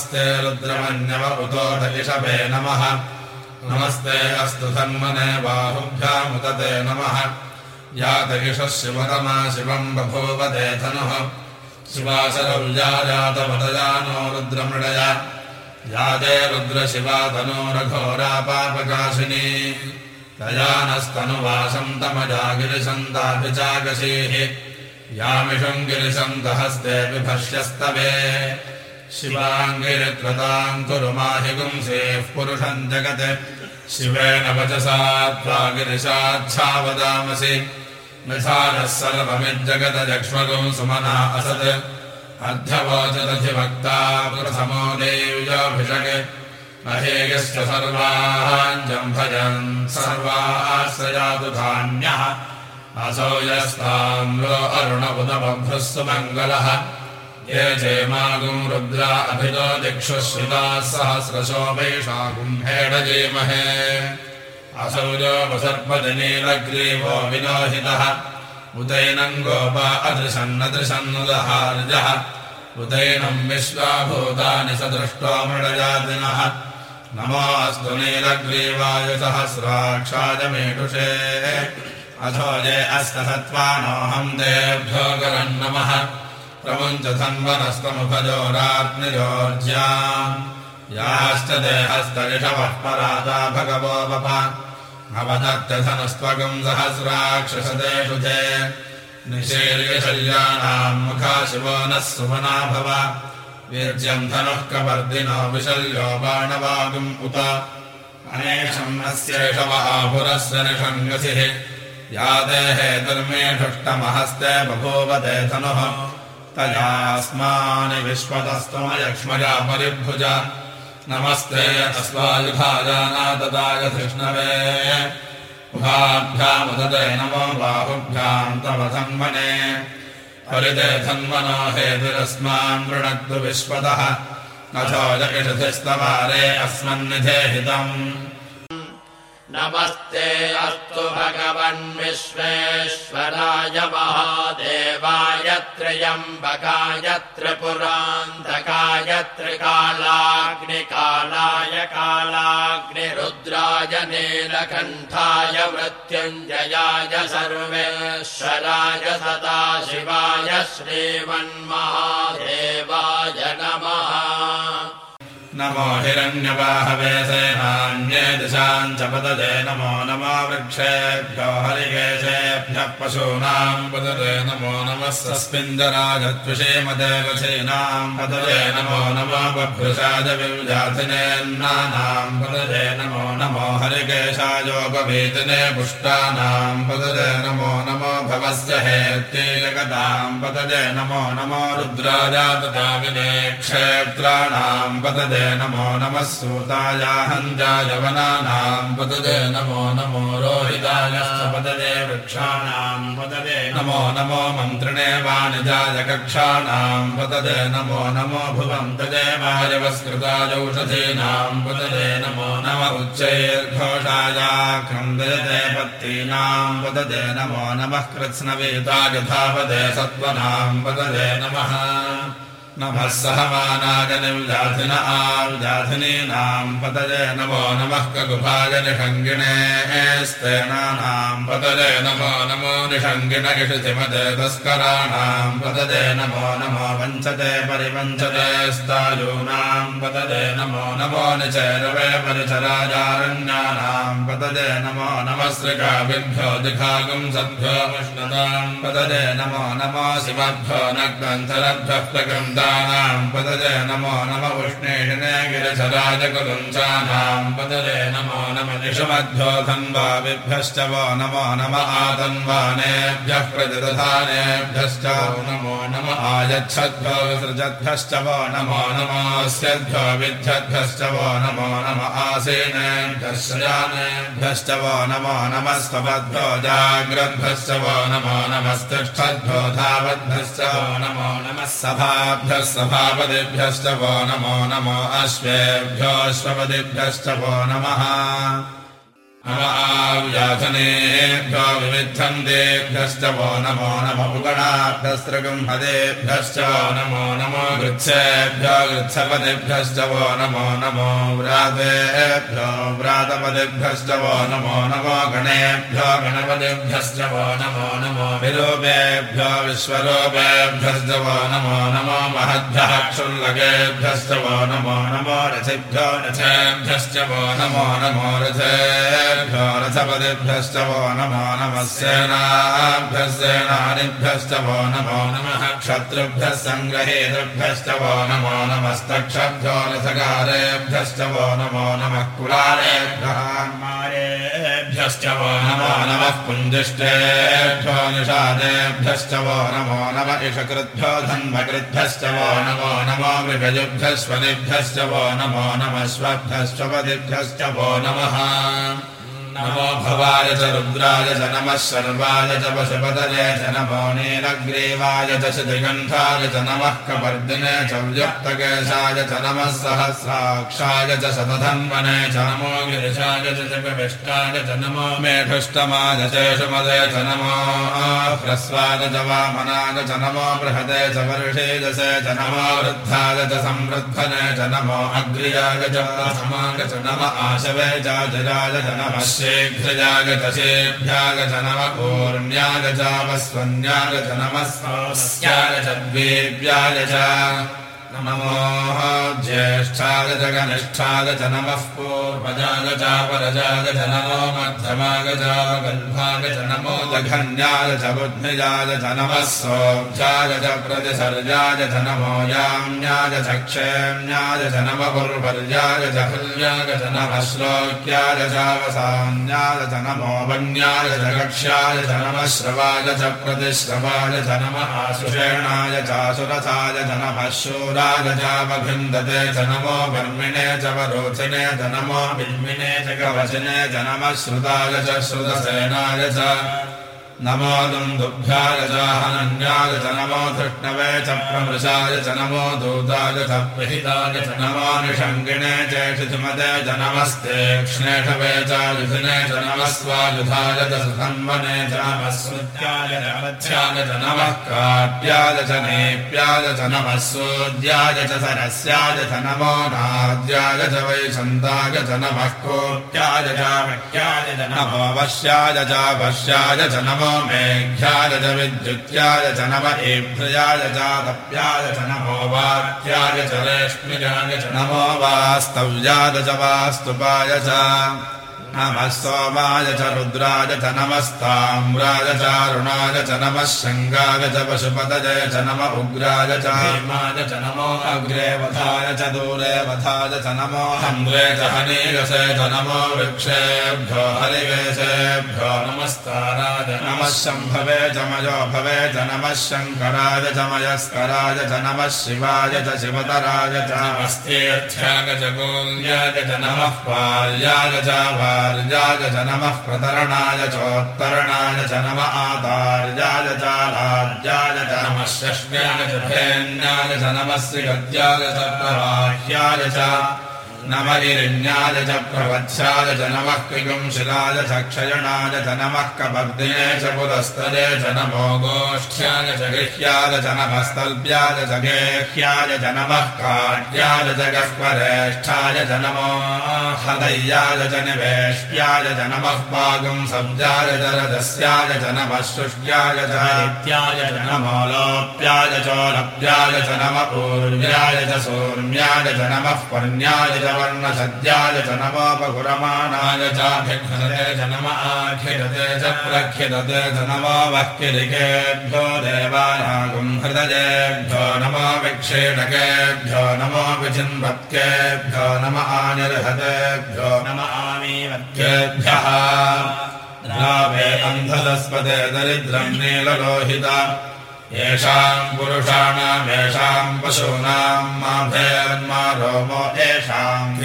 नमस्ते रुद्रमन्यव उतोषभे नमः। नमस्ते अस्तु धन्मने बाहुभ्यामुदते नमः। यातयिषः शिवतमा शिवम् बभूवदे धनुः। शिवाशरौजातवदयानो रुद्रमृडय। यादे रुद्रशिवा तनोरघोरापापकाशिनी तयानस्तनुवासम् तमजागिरिसन्ताभिचाकशीः यामिषम् गिरिसन्तहस्ते विभष्यस्तवे शिवाङ्गिरित्रताम् कुरु माहि गुंसेः पुरुषम् जगत्। शिवेन वचसा त्वा गिरिशाच्छावदामसि निधानः सर्वमिज्जगदक्ष्मगम् सुमना असत्। अर्ध्यवोचदधिभक्ता प्रथमो देव्याभिषक् महेयश्च भजन् सर्वाश्रयातु धान्यः। असौ यस्ताम्रो अरुण उदबभ्रः सुमङ्गलः ये चेमागुम् रुद्रा अभितो दिक्षुश्रिताः सहस्रशो वैशागुम् हेडजेमहे असौजो वसर्पजनीलग्रीवो विलोहितः उदैनम् गोपा अदृशन्नदृशन्नुदहार्जः उदैनम् विश्वाभूतानि स दृष्टो मृडजातिनः। नमोऽस्तु नीलग्रीवाय सहस्राक्षाय मेषुषे अथो ये अस्तसत्त्वानोऽहम् तेभ्यो करम् प्रमुञ्च धन्वनस्तमुखजोरात्मजोर्ज्याम् याश्च देहस्तरिषवः पराता भगवो वप। अवदत्यधनस्त्वगम् सहस्राक्षसदेषु चे। निषेर्यशल्यानाम् मुखा शिवो नः सुमना भव। वीर्यम् धनुः कवर्दिनो विशल्यो बाणवागुम् उत। अनेशम् अस्येष आहुरस्य निषङ्गसिः। या देहे धर्मेषुष्टमहस्ते बभूवते धनुः विश्वतस्तमयक्ष्मजा परिभुज। नमस्ते अस्मायुधाजानाददाय कृष्णवे उभाभ्यामुदते नमो बाहुभ्याम् तव धन्मने हरिते धन्मनो हेतिरस्मान् वृणद्दु विश्वतः। अथो जगिषधिस्तवारे अस्मन्निधेहितम् नमस्ते अस्तु भगवन् विश्वेश्वराय महादेवाय त्र्यम्बकाय त्रिपुरान्तकाय त्रिकालाग्निकालाय कालाग्निरुद्राय नीलकण्ठाय मृत्युञ्जयाय सर्वेश्वराय सदाशिवाय श्रीमन्महादेवाय नमः नमो हिरण्यवाहवे सेनान्ये दिशाम् च पदजे नमो नमो वृक्षेभ्यो हरिकेशेभ्यः पशूनाम् पदजे नमो नमः सस्मिन्दराजत्विषेमदेवसेनाम् पदजे नमो नमो बभ्रुषाय विव्याधिनेन्नानाम् पदजे नमो नमो हरिकेशायोपवेदने पुष्टानाम् पदजे नमो नमो भवस्य हेत्ये जगताम् पदजे नमो नमो रुद्राजातदाविने क्षेत्राणाम् पदजे नमो नमः सूतायाहञ्जायवनानाम् पददे नमो नमो रोहिताय पददे वृक्षाणाम् पददे नमो नमो मन्त्रिणे वाणिजाय कक्षाणाम् पददे नमो नमो भुवम् तदेवायवस्कृतायौषधीनाम् पददे नमो नम उच्चैर्घोषायाक्रन्दयते पत्तीनाम् पददे नमो नमः कृत्स्नवेताय धावदे सत्त्वनाम् पददे नमः नमः सहमानागनिव्याधिन आव्याधिनीनाम् पतजे नमो नमः ककुभाय निषङ्गिणे स्तेनानाम् पतजे नमो नमो निषङ्गिण इषितिमते तस्कराणाम् पतजे नमो नमो वञ्चते परिवञ्चते स्तायूनाम् पतजे नमो नमो निचैरवे परिचराजारण्यानाम् पतजे नमो नमः श्रिकाभिभ्यो दिखागुम् सद्भ्यो विष्णुताम् पतजे नमो नमो शिवभ्यो नग्रन्थरभ्यः नमो नम गिरिशराजकुलुञ्चानाम् पदजे नमो नम निषमध्यो धन्वाभिभ्यश्च वो नमो नम आतन्वानेभ्यः प्रतिदधानेभ्यश्च नमो नम आयच्छद्भ्यो विसृजद्भ्यश्च वो नमो नमोऽस्यद्भ्यो विद्यद्भ्यश्च वो नमो नम आसीनेभ्यश्च वो नमो नमस्तवद्भ्यो जाग्रद्भ्यश्च वो नमो नमस्तिष्ठद्भ्यो धावद्भ्यश्च वो नमो नमः सभाभ्यः सभापतिभ्यश्च वो नमो नमो अश्वेभ्योऽश्वपतिभ्यश्च वो नमः आव्यासनेभ्यो विविद्धन्तेभ्यश्च वो नमो वो नमो नमो गृत्सेभ्यो गृत्सपदेभ्यश्च वो नमो नमो व्रातेभ्यो व्रातपदेभ्यश्च नमो नमो गणेभ्यो गणपदेभ्यश्च नमो नमो विरूपेभ्यो विश्वरूपेभ्यश्च वो नमो नमो महद्भ्यः क्षुल्लकेभ्यश्च वो नमो नमो रथिभ्यो रथेभ्यश्च वो नमो नमो रथपदेभ्यश्च वो नमो नमः सेनाभ्यस्सेनानिभ्यश्च वो नमो नमः क्षत्रुभ्यः सङ्ग्रहेतृभ्यश्च वो नमो नमस्तक्षभ्यो रथकारेभ्यश्च वो नमो नमः कुलालेभ्यः मारेभ्यश्च वो नमो नमः कुञ्जिष्टेभ्यो निषादेभ्यश्च वो नमो नम इषकृद्भ्यो धन्वकृद्भ्यश्च वो नमो नमो मृगजुभ्यस्वनिभ्यश्च वो नमो नमः स्वभ्यश्च पदिभ्यश्च वो नमः नमो भवाय च रुद्राय च नमः सर्वाय च पशुपतये च नमो नीलग्रीवाय च दिगन्धाय च नमः कपर्दिने च व्यक्तकेशाय च नमः सहस्राक्षाय च शतधन्वने च नमो गिरिशाय च जगविष्टाय च नमो मेढुष्टमाय चेषुमदय च नमो ह्रस्वाय वामनाय च नमो बृहदे च वर्षेजसे च नमो वृद्धाय च संवृद्धने च नमो अग्र्याय च प्रथमाय च नम आशवे च जराय च नमः नम पूर्ण्याग चापस्वन्याग च द्वेभ्याग च नमो ज्येष्ठाग च कनिष्ठाग च नमः पूर्वजाग चापरजाग च नमो मध्यमाग चापगल्भाग च नमो जघन्याग च बुद्धिजाग च नमः सोऽभ्याग च नमो याम्याग च कक्ष्याय च नमः श्रवाय च प्रतिश्रवाय च नमः आसुषेणाय चासुरथाय च नमः शूराय चावभिन्दते च नमो वर्मिणे च वरोचने नमो बिल्मिने च कवचने च नमः श्रुताय च श्रुतसेनाय च नमो दुन्दुभ्याय च हनन्याय च नमो धृष्णवे च प्रमृशाय च नमो दूताय च प्रहिताय च नमो निषङ्गिणे शिशुमते च नमस्ते क्ष्णेषवे च युधिने च नमः स्वायुधाय च सुधन्वने च नमस्मृत्याय च नमः काट्याय च नेप्याय च नमः सूद्याय च सरस्याय च नमो नाद्याय च वैशन्ताय च नमः कोट्याय च वक्याय च नमो वश्याय च वश्याय च नमो मेघ्याय च विद्युत्याय च नम एभ्रयाय च तप्याय च नमो वाक्याय च च नमो वास्तव्याय च वास्तुपाय च नमः सोमाय च रुद्राय च नमस्ताम्राय चारुणाय च नमः शङ्गाय च पशुपतजय च नम उग्राय च हेमाय च नमो अग्रे वधाय च दूरे वधाय च नमो हन्द्रे च हनीगसे च नमो वृक्षेभ्यो हरिवेशेभ्यो नमस्काराय नमः शम्भवे च मयो भवे च नमः शङ्कराय च मयस्कराय च नमः शिवाय च शिवतराय च नमस्तेऽर्थ्याय च गोल्याय च नमः पाल्याय च आचार्याय च नमः प्रतरणाय चोत्तरणाय च नम आतार्याय चालाज्याय च नमः षष्ट्याय च भेन्याय च नमः श्रीगद्याय च प्रवाह्याय च नम इरिण्याय च प्रवत्स्याय च नमः किगुंशिलाय च क्षयणाय च नमः कपर्दिने च पुरस्तरे च नमो गोष्ठ्याय च गृह्याय च नमस्तल्प्याय च गेह्याय च नमः काट्याय च गह्वरेष्ठाय च नमो हृदय्याय च निवेश्याय च नमः पागुं सब्जाय च रजस्याय च नमः शुष्याय च नित्याय च नमो लोप्याय चोलप्याय च नम पूर्व्याय च सौम्याय च नमः पर्ण्याय च वर्णसद्याय च नमोपगुरमाणाय चाभिघ्नते च नम आखिरते च प्रख्यदते च नमो वह्किरिकेभ्यो देवानागुं हृदयेभ्यो नमो विक्षेणकेभ्यो नमो विचिन्वत्केभ्यो नम आनिर्हतेभ्यो द्रावे अन्धदस्पदे दरिद्रम् नीललोहिता येषाम् पुरुषाणामेषाम् पशूनाम् मा भेन्मा रोमो येषाम्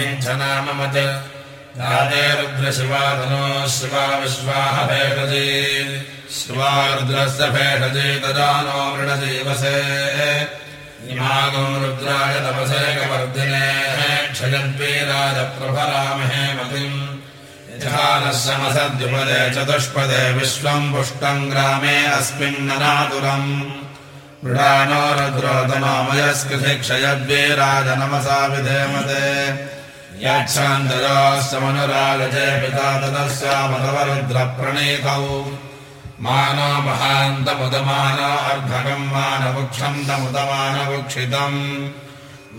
राधे रुद्रशिवाधनो शिवा विश्वाह भेषजी। शिवा रुद्रस्य भेषजी ददानो मृणजीवसे। इमागम् रुद्राय तपसे कवर्धिने। क्षयन्वीराय प्रभरामहे मतिम् समसद्युपदे चतुष्पदे विश्वम् पुष्टम् ग्रामे अस्मिन्ननातुरम् मृडानो रुद्रोतमामयस्कृति क्षयद्वीराजनमसा विधेमते। याच्छान्तयोश्चमनुरागजे पिता तदस्यामतवरुद्रप्रणीतौ मानो महान्तमुदमानो अर्धकम् मानवुक्षन्तमुदमानवुक्षितम्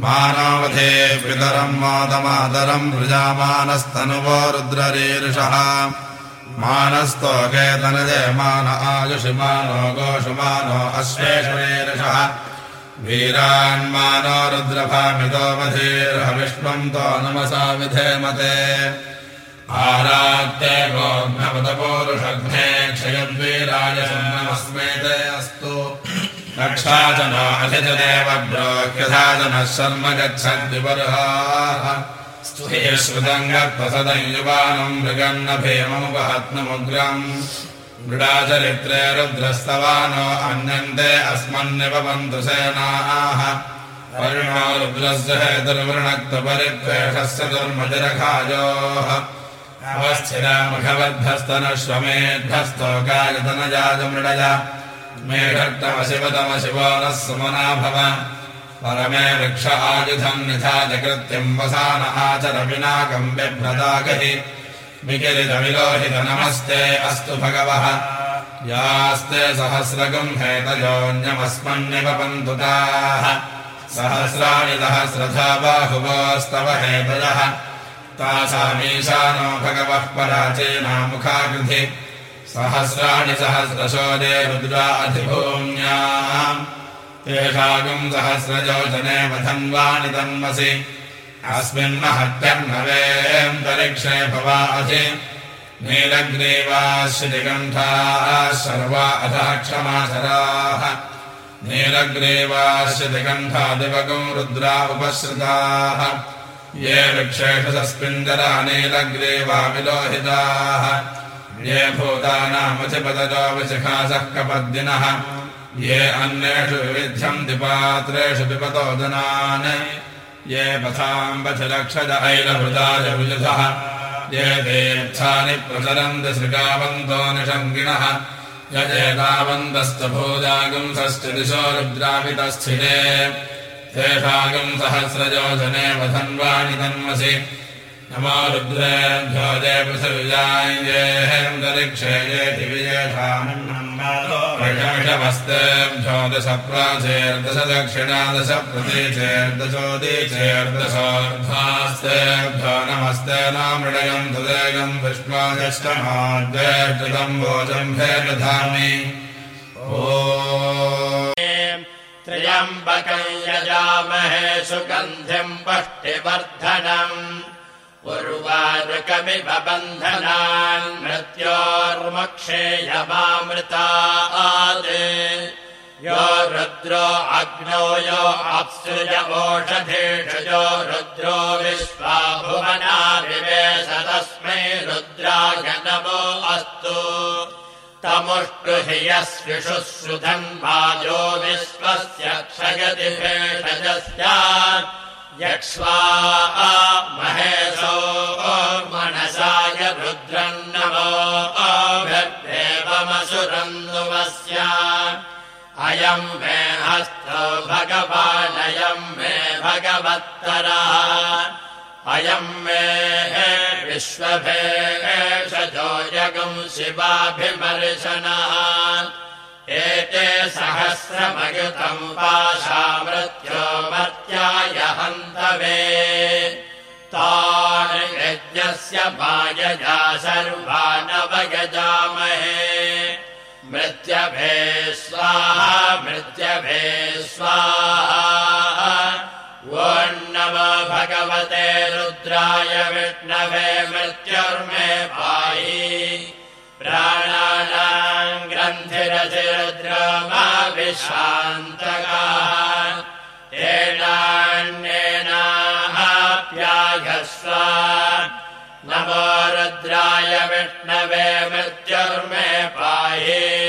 मानावधे पितरम् मातमातरम् वृजामानस्तनुवो रुद्ररीर्षः। मानस्तोकेतनजे मान आयुषिमानो गोषुमानो अश्वेषणीर्षः वीरान्मानो रुद्रभामितो तो नमसा विधेमते आरात्ते गोघ्नपदपौरुषघ्ने क्षयद्वीराय अस्तु युवानम् मृगन्न भीममुपहत्नमुग्रम् मृडाचरित्रे रुद्रस्तवानो अन्यन्ते अस्मन्निपवन्तु सेनाः। परिणो रुद्रस्य हेतुर्वृणक्तपरित्वेषस्य दुर्मतिरखायोः मेघट्टमशिवतमशिवो नः सुमना भव परमे वृक्ष आयुधम् निधाजकृत्यम् वसान आचरपिनाकम् बिभ्रदागहि विकिरितविलोहित नमस्ते अस्तु भगवः। यास्ते सहस्रगम् हेतयोऽन्यमस्मन्निवपन्तु ताः सहस्राणि सहस्रथा बाहुवोस्तव हेतयः। तासामीशानो भगवः पराचेनामुखाकृधि सहस्राणि सहस्रशोदे रुद्राधिभूम्याम् तेषागम् सहस्रजोजने वधन्वानि तन्मसि अस्मिन्महत्यर्णवेऽन्तरिक्षे भवासि। नीलग्रीवाश्रितिकण्ठाः सर्वा अधः क्षमाचराः नीलग्रीवाश्रितिकण्ठादिवगम् रुद्रा उपसृताः ये वृक्षेषु सस्मिन्दरा नीलग्रीवा विलोहिताः ये भूतानामचिपदजो विशिखासः कपद्दिनः। ये अन्येषु विविध्यम् दिपात्रेषु पिबतो जनान्। ये पथाम्बथिलक्षज ऐलभृताय ये तीर्थानि प्रचरन्ति श्रिकावन्तो निषङ्गिणः। यजेतावन्तस्तभूजागुंसश्च दिशो रुद्रापितस्थिते। तेषागम् सहस्रयोजने वधन्वानि तन्मसि नमो रुद्रेभ्यो जय पृथिविजायेन्दरिक्षे येति विजेषामिषमस्तेभ्यो दश प्राचेर्दश दक्षिणादश प्रतीचेर्दशोदीचेर्दशोर्ध्वास्तेभ्यो नमस्ते नामृडयम् तदेकम् विष्णोजष्टमाद्वेष्टम् भोजम्भे दधामि यजामहे सुगन्धिम् पष्टिवर्धनम् उर्वारुकमिव बन्धनान् मृत्योर्मक्षेयमामृतादे यो रुद्रो अग्नौ यो अप्सृज ओषधेषु यो रुद्रो विश्वा भुवना विवेश तस्मै रुद्राय नमो अस्तु। तमुष्टु हि यस्विषुश्रुधन्वाजो विश्वस्य क्षयति भेषजस्य यक्ष्वा महेशो मनसाय रुद्रम् नमो अभ्यदेवमसुरन्नुवस्य अयम् मे हस्तो भगवानयम् मे भगवत्तरः। अयम् मे विश्वभेषजो जगम् शिवाभिमर्शनः सहस्रमयुतम् पाशामृत्यो मर्त्याय हन्तवे। तान् यज्ञस्य मायजा सर्वानवयजामहे। मृत्यभे स्वाहा मृत्यभे स्वाहा। वो नमो भगवते रुद्राय विष्णवे मृत्युर्मे पायि शान्तकाः। ये नमो रुद्राय विष्णवे मृत्युर्मे पाये।